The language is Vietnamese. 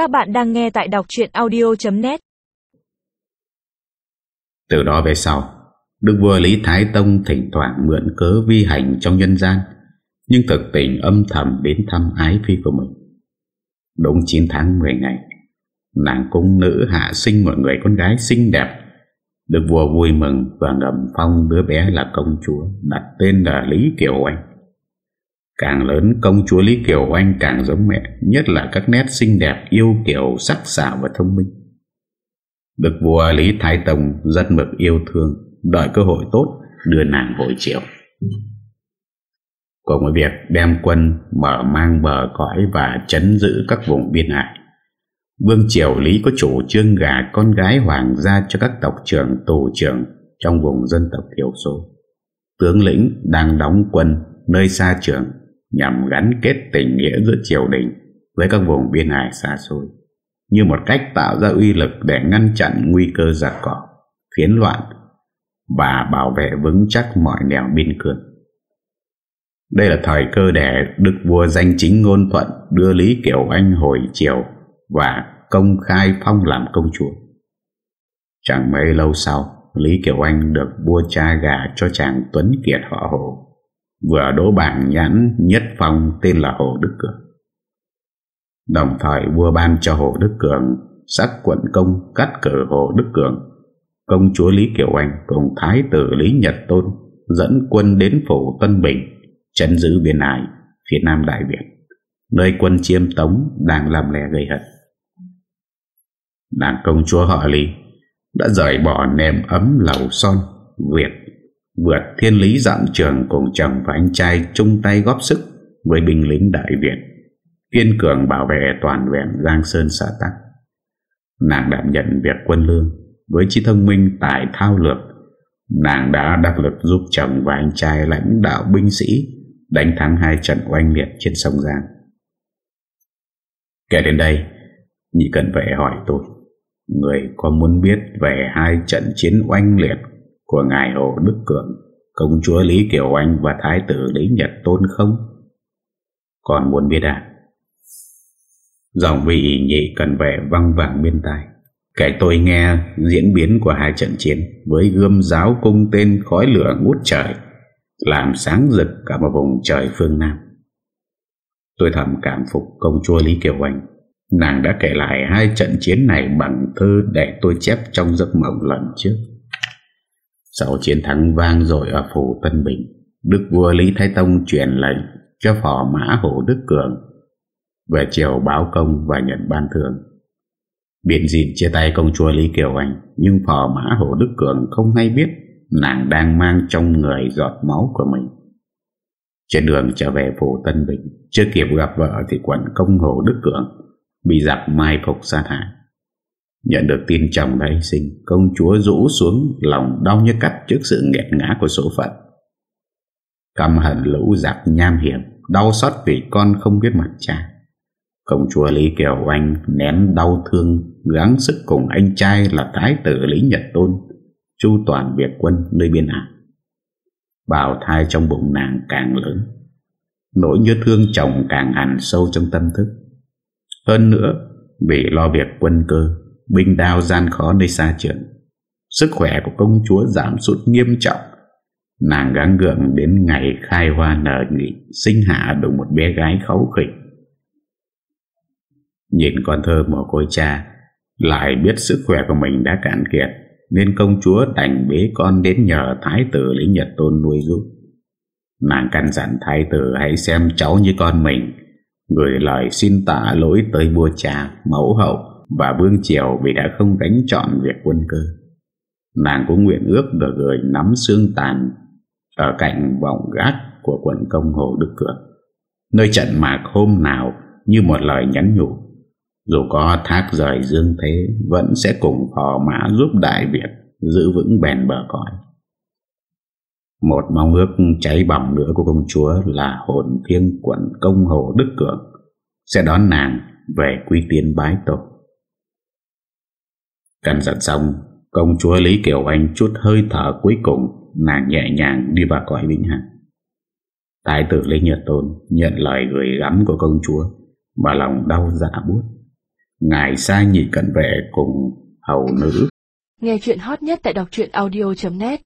Các bạn đang nghe tại đọc chuyện audio.net Từ đó về sau, Đức vua Lý Thái Tông thỉnh thoảng mượn cớ vi hành trong nhân gian, Nhưng thực tình âm thầm đến thăm ái phi của mình. Đúng 9 tháng 10 ngày, Nàng cung nữ hạ sinh một người con gái xinh đẹp. Đức vua vui mừng và ngầm phong đứa bé là công chúa Đặt tên là Lý Kiều Anh Càng lớn, công chúa Lý Kiều oanh càng giống mẹ, Nhất là các nét xinh đẹp, yêu kiểu, sắc sảo và thông minh Đức vua Lý Thái Tông rất mực yêu thương, Đợi cơ hội tốt, đưa nàng hồi chiều Cùng với việc đem quân mở mang bờ cõi và chấn giữ các vùng biên hải Vương Triều Lý có chủ trương gả con gái hoàng gia cho các tộc trưởng, tù trưởng trong vùng dân tộc thiểu số. Tướng lĩnh đang đóng quân nơi xa trường nhằm gắn kết tình nghĩa giữa triều đình với các vùng biên hải xa xôi như một cách tạo ra uy lực để ngăn chặn nguy cơ giặc cỏ, phiến loạn và bảo vệ vững chắc mọi nẻo biên cương. Đây là thời cơ để Đức vua danh chính ngôn thuận đưa Lý Kiều Anh hồi triều và công khai phong làm công chúa. Chẳng mấy lâu sau, Lý Kiều Anh được vua cha gà cho chàng Tuấn Kiệt họ Hồ, vừa đỗ bảng nhãn nhất phong tên là Hồ Đức Cường. Đồng thời vua ban cho Hồ Đức Cường sắc quận công cắt cử Hồ Đức Cường, công chúa Lý Kiều Anh cùng thái tử Lý Nhật Tôn dẫn quân đến phủ Tân Bình, chấn giữ biên ải phía nam Đại Việt, nơi quân chiêm tống đang làm lè gây hận. Nàng công chúa họ Lý đã rời bỏ nệm ấm lầu son Việt vượt thiên lý dặm trường cùng chồng và anh trai chung tay góp sức với binh lính Đại Việt kiên cường bảo vệ toàn vẹn Giang Sơn xã Tắc. Nàng đảm nhận việc quân lương với trí thông minh tài thao lược nàng đã đắc lực giúp chồng và anh trai lãnh đạo binh sĩ đánh thắng hai trận oanh liệt trên sông Giang. Kể đến đây, Nhị cần phải hỏi tôi Người có muốn biết về hai trận chiến oanh liệt của Ngài Hồ Đức Cường, công chúa Lý Kiều Anh và Thái tử Lý Nhật Tôn không? Còn muốn biết à? Dòng vị nhị cần vẻ văng vẳng bên tai. Kể tôi nghe diễn biến của hai trận chiến với gươm giáo cung tên khói lửa ngút trời, làm sáng rực cả một vùng trời phương Nam. Tôi thầm cảm phục công chúa Lý Kiều Anh Nàng đã kể lại hai trận chiến này bằng thơ để tôi chép trong giấc mộng lần trước. Sau chiến thắng vang rồi ở phủ Tân Bình, Đức vua Lý Thái Tông truyền lệnh cho phò mã Hồ Đức Cường về chiều báo công và nhận ban thưởng. Biện dịn chia tay công chúa Lý Kiều Anh, nhưng phò mã Hồ Đức Cường không hay biết nàng đang mang trong người giọt máu của mình. Trên đường trở về phủ Tân Bình, chưa kịp gặp vợ thì quận công Hồ Đức Cường bị giặc mai phục sát hại. Nhận được tin chồng đã hy sinh, công chúa rũ xuống lòng đau như cắt trước sự nghẹt ngã của số phận. Căm hận lũ giặc nham hiểm, đau xót vì con không biết mặt cha. Công chúa Lý Kiều Anh nén đau thương, gắng sức cùng anh trai là thái tử Lý Nhật Tôn, chu toàn việc quân nơi biên ải. Bào thai trong bụng nàng càng lớn, nỗi nhớ thương chồng càng hẳn sâu trong tâm thức. Hơn nữa Vì lo việc quân cơ Binh đao gian khó nơi xa trường Sức khỏe của công chúa giảm sút nghiêm trọng. Nàng gắng gượng đến ngày khai hoa nở nghị Sinh hạ được một bé gái khấu khỉnh. Nhìn con thơ mồ côi cha Lại biết sức khỏe của mình đã cạn kiệt Nên công chúa đành bế con đến nhờ thái tử Lý Nhật Tôn nuôi giúp. Nàng căn dặn thái tử hãy xem cháu như con mình Gửi lời xin tạ lỗi tới vua cha, mẫu hậu và vương triều vì đã không đánh chọn việc quân cơ. Nàng cũng nguyện ước được gửi nắm xương tàn ở cạnh vọng gác của quận công Hồ Đức Cường. Nơi trận mạc hôm nào như một lời nhắn nhủ. Dù có thác rời dương thế, vẫn sẽ cùng phò mã giúp Đại Việt giữ vững bền bờ cõi. Một mong ước cháy bỏng nữa của công chúa là hồn thiêng quận công hồ Đức Cường sẽ đón nàng về quy tiên bái tổ. Căn dặn xong, công chúa Lý Kiều Anh chút hơi thở cuối cùng, nàng nhẹ nhàng đi vào cõi vĩnh hằng. Thái tử Lý Nhật Tôn nhận lời gửi gắm của công chúa và lòng đau dạ buốt. Ngài sai nhị cận vệ cùng hầu nữ Nghe chuyện hot nhất tại đọc audio.net